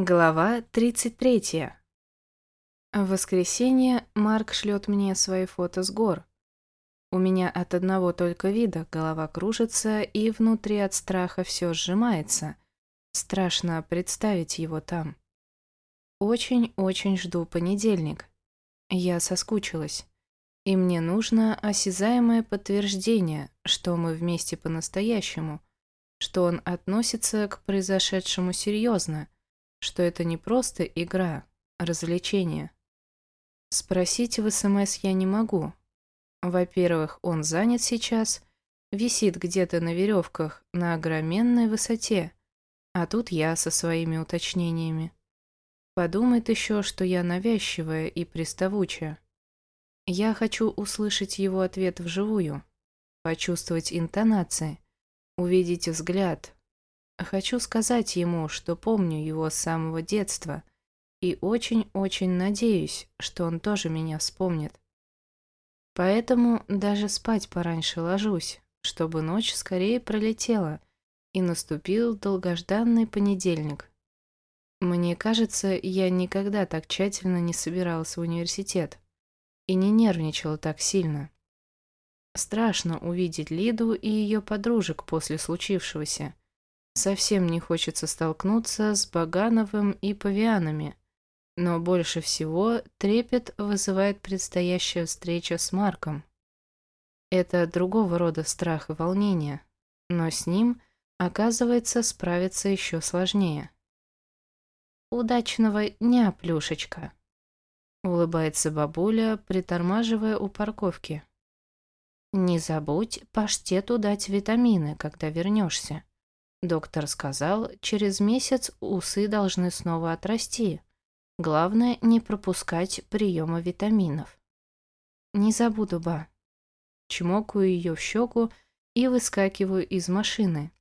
Глава 33. В воскресенье Марк шлет мне свои фото с гор. У меня от одного только вида голова кружится и внутри от страха все сжимается. Страшно представить его там. Очень-очень жду понедельник. Я соскучилась. И мне нужно осязаемое подтверждение, что мы вместе по-настоящему, что он относится к произошедшему серьезно – что это не просто игра, а развлечение. Спросить в СМС я не могу. Во-первых, он занят сейчас, висит где-то на веревках на огроменной высоте, а тут я со своими уточнениями. Подумает еще, что я навязчивая и приставучая. Я хочу услышать его ответ вживую, почувствовать интонации, увидеть взгляд, Хочу сказать ему, что помню его с самого детства и очень-очень надеюсь, что он тоже меня вспомнит. Поэтому даже спать пораньше ложусь, чтобы ночь скорее пролетела и наступил долгожданный понедельник. Мне кажется, я никогда так тщательно не собиралась в университет и не нервничала так сильно. Страшно увидеть Лиду и ее подружек после случившегося – Совсем не хочется столкнуться с Багановым и Павианами, но больше всего трепет вызывает предстоящая встреча с Марком. Это другого рода страх и волнение, но с ним, оказывается, справиться еще сложнее. «Удачного дня, Плюшечка!» — улыбается бабуля, притормаживая у парковки. «Не забудь паштету дать витамины, когда вернешься. Доктор сказал, через месяц усы должны снова отрасти. Главное, не пропускать приема витаминов. Не забуду, ба. Чмокаю ее в щеку и выскакиваю из машины.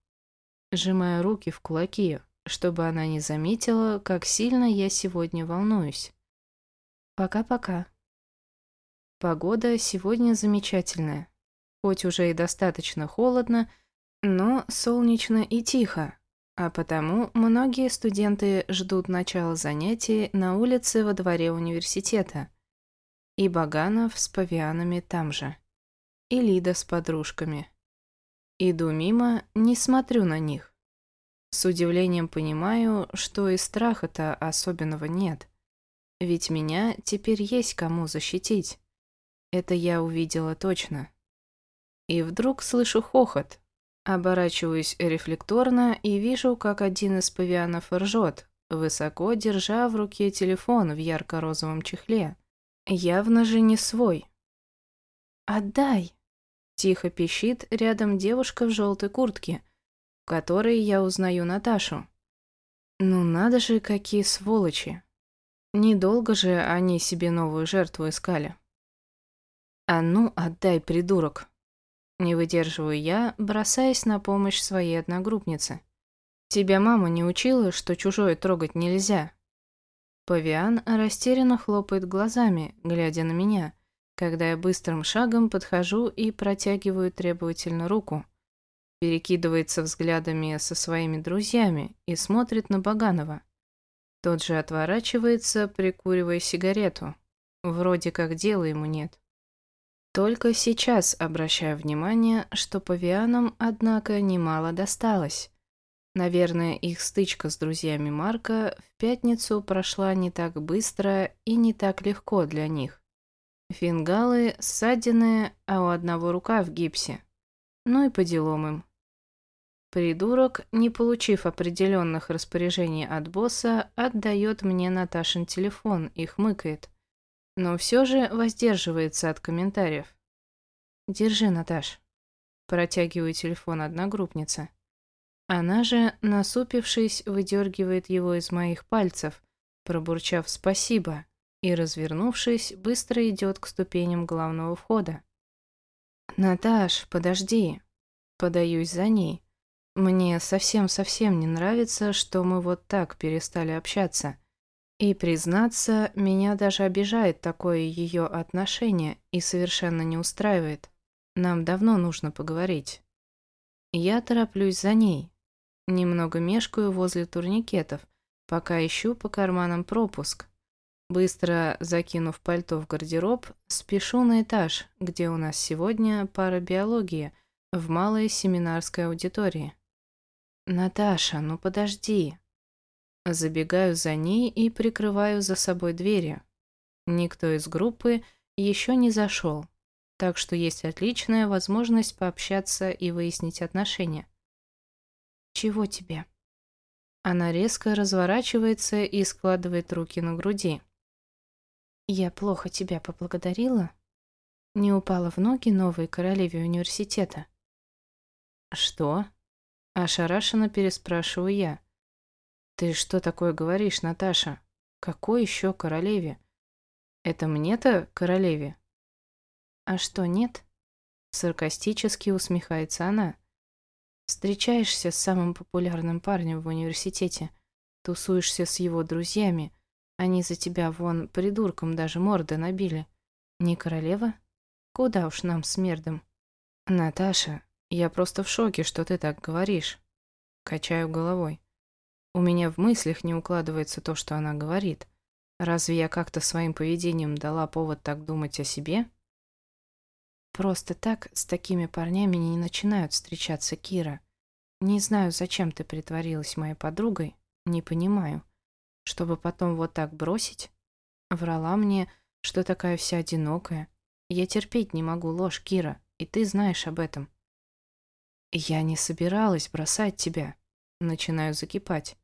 Сжимаю руки в кулаки, чтобы она не заметила, как сильно я сегодня волнуюсь. Пока-пока. Погода сегодня замечательная. Хоть уже и достаточно холодно, но солнечно и тихо, а потому многие студенты ждут начала занятий на улице во дворе университета. И Баганов с павианами там же. И Лида с подружками. Иду мимо, не смотрю на них. С удивлением понимаю, что и страха-то особенного нет. Ведь меня теперь есть кому защитить. Это я увидела точно. И вдруг слышу хохот, Оборачиваюсь рефлекторно и вижу, как один из павианов ржет, высоко держа в руке телефон в ярко-розовом чехле. Явно же не свой. «Отдай!» – тихо пищит рядом девушка в желтой куртке, в которой я узнаю Наташу. Ну надо же, какие сволочи. Недолго же они себе новую жертву искали. «А ну, отдай, придурок!» Не выдерживаю я, бросаясь на помощь своей одногруппнице. Тебя мама не учила, что чужое трогать нельзя. Павиан растерянно хлопает глазами, глядя на меня, когда я быстрым шагом подхожу и протягиваю требовательно руку. Перекидывается взглядами со своими друзьями и смотрит на Баганова. Тот же отворачивается, прикуривая сигарету. Вроде как дела ему нет. Только сейчас обращаю внимание, что павианам, однако, немало досталось. Наверное, их стычка с друзьями Марка в пятницу прошла не так быстро и не так легко для них. Фингалы ссадины, а у одного рука в гипсе. Ну и по делам им. Придурок, не получив определенных распоряжений от босса, отдает мне Наташин телефон и хмыкает но все же воздерживается от комментариев. «Держи, Наташ». Протягиваю телефон одногруппнице. Она же, насупившись, выдергивает его из моих пальцев, пробурчав «спасибо», и, развернувшись, быстро идет к ступеням главного входа. «Наташ, подожди!» Подаюсь за ней. Мне совсем-совсем не нравится, что мы вот так перестали общаться. И, признаться, меня даже обижает такое ее отношение и совершенно не устраивает. Нам давно нужно поговорить. Я тороплюсь за ней. Немного мешкаю возле турникетов, Пока ищу по карманам пропуск. Быстро закинув пальто в гардероб, спешу на этаж, где у нас сегодня пара биологии в малой семинарской аудитории. «Наташа, ну подожди!» Забегаю за ней и прикрываю за собой двери. Никто из группы еще не зашел, так что есть отличная возможность пообщаться и выяснить отношения. «Чего тебе?» Она резко разворачивается и складывает руки на груди. «Я плохо тебя поблагодарила?» Не упала в ноги новой королеве университета. «Что?» Ошарашенно переспрашиваю я. «Ты что такое говоришь, Наташа? Какой еще королеве? Это мне-то королеве?» «А что, нет?» Саркастически усмехается она. «Встречаешься с самым популярным парнем в университете, тусуешься с его друзьями, они за тебя вон придурком даже морды набили. Не королева? Куда уж нам с мердом?» «Наташа, я просто в шоке, что ты так говоришь». Качаю головой. У меня в мыслях не укладывается то, что она говорит. Разве я как-то своим поведением дала повод так думать о себе? Просто так с такими парнями не начинают встречаться, Кира. Не знаю, зачем ты притворилась моей подругой, не понимаю. Чтобы потом вот так бросить? Врала мне, что такая вся одинокая. Я терпеть не могу ложь, Кира, и ты знаешь об этом. Я не собиралась бросать тебя. Начинаю закипать.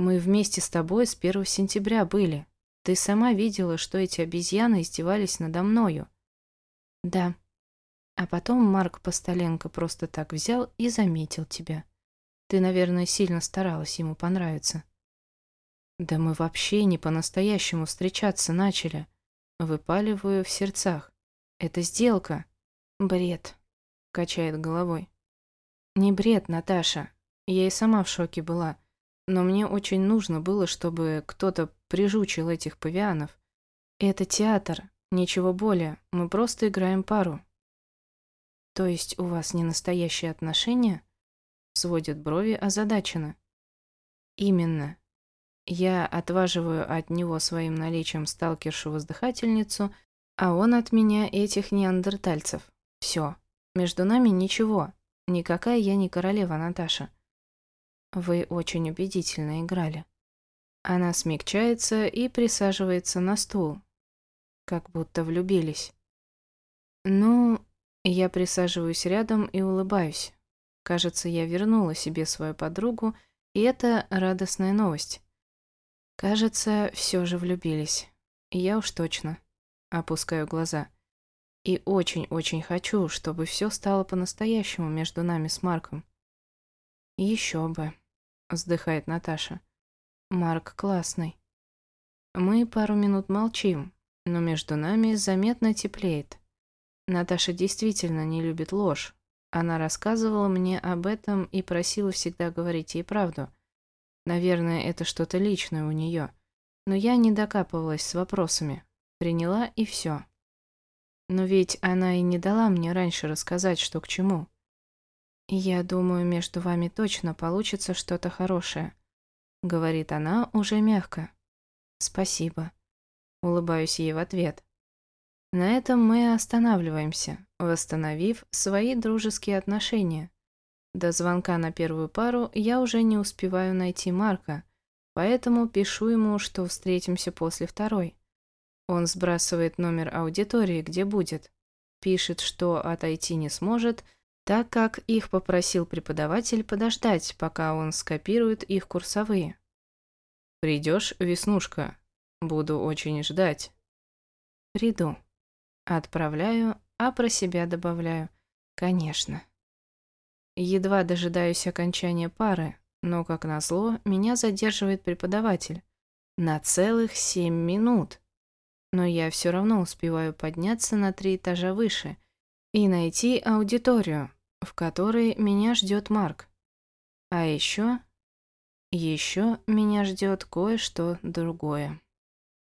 Мы вместе с тобой с 1 сентября были. Ты сама видела, что эти обезьяны издевались надо мною. Да. А потом Марк Постоленко просто так взял и заметил тебя. Ты, наверное, сильно старалась ему понравиться. Да мы вообще не по-настоящему встречаться начали. Выпаливаю в сердцах. Это сделка. Бред. Качает головой. Не бред, Наташа. Я и сама в шоке была но мне очень нужно было, чтобы кто-то прижучил этих павианов. Это театр, ничего более, мы просто играем пару. То есть у вас не настоящие отношения? Сводит брови озадаченно. Именно. Я отваживаю от него своим наличием сталкершу-воздыхательницу, а он от меня этих неандертальцев. Все. Между нами ничего. Никакая я не королева, Наташа. Вы очень убедительно играли. Она смягчается и присаживается на стул. Как будто влюбились. Ну, я присаживаюсь рядом и улыбаюсь. Кажется, я вернула себе свою подругу, и это радостная новость. Кажется, все же влюбились. Я уж точно. Опускаю глаза. И очень-очень хочу, чтобы все стало по-настоящему между нами с Марком. Еще бы вздыхает Наташа. Марк классный. Мы пару минут молчим, но между нами заметно теплеет. Наташа действительно не любит ложь. Она рассказывала мне об этом и просила всегда говорить ей правду. Наверное, это что-то личное у нее. Но я не докапывалась с вопросами. Приняла и все. Но ведь она и не дала мне раньше рассказать, что к чему. «Я думаю, между вами точно получится что-то хорошее», — говорит она уже мягко. «Спасибо», — улыбаюсь ей в ответ. На этом мы останавливаемся, восстановив свои дружеские отношения. До звонка на первую пару я уже не успеваю найти Марка, поэтому пишу ему, что встретимся после второй. Он сбрасывает номер аудитории, где будет. Пишет, что отойти не сможет — так как их попросил преподаватель подождать, пока он скопирует их курсовые. «Придешь, Веснушка? Буду очень ждать». «Приду». Отправляю, а про себя добавляю. «Конечно». Едва дожидаюсь окончания пары, но, как назло, меня задерживает преподаватель. На целых семь минут. Но я все равно успеваю подняться на три этажа выше и найти аудиторию, в которой меня ждет Марк. А еще... Еще меня ждет кое-что другое.